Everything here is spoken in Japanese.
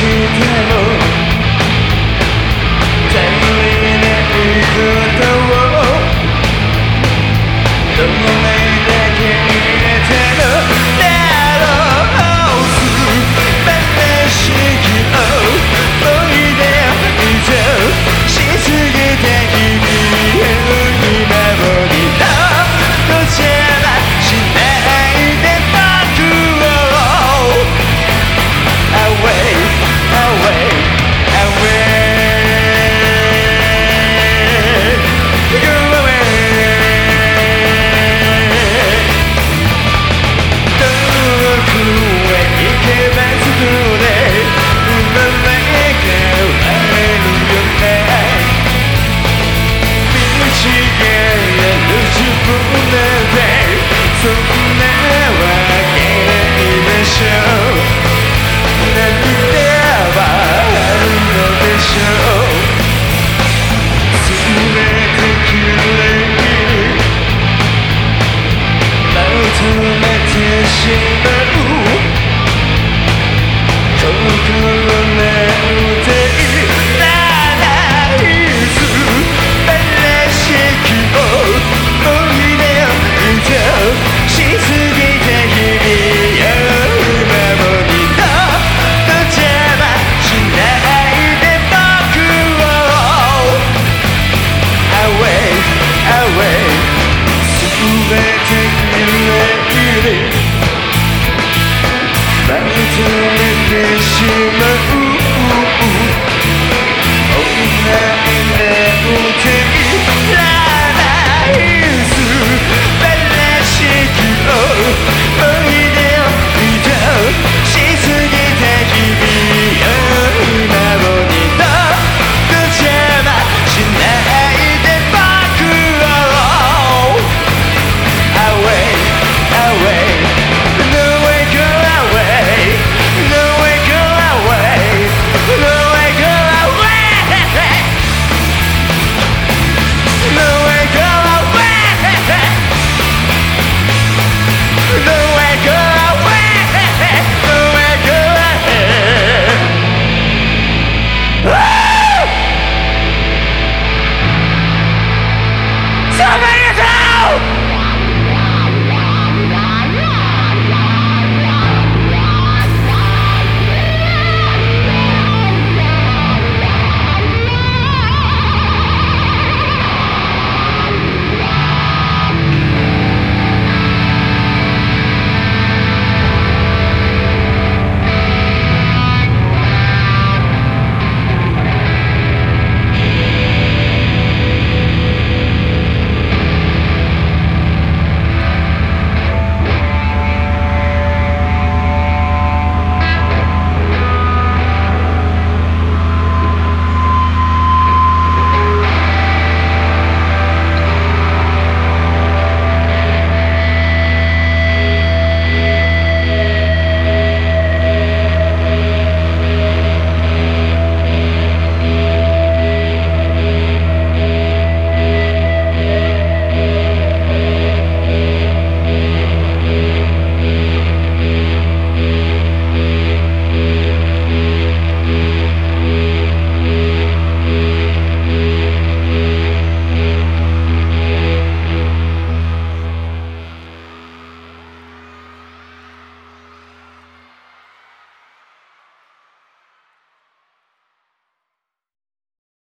she しまう心なんていらないすばらしきを思い出をしすぎた日々よ全て夢入れ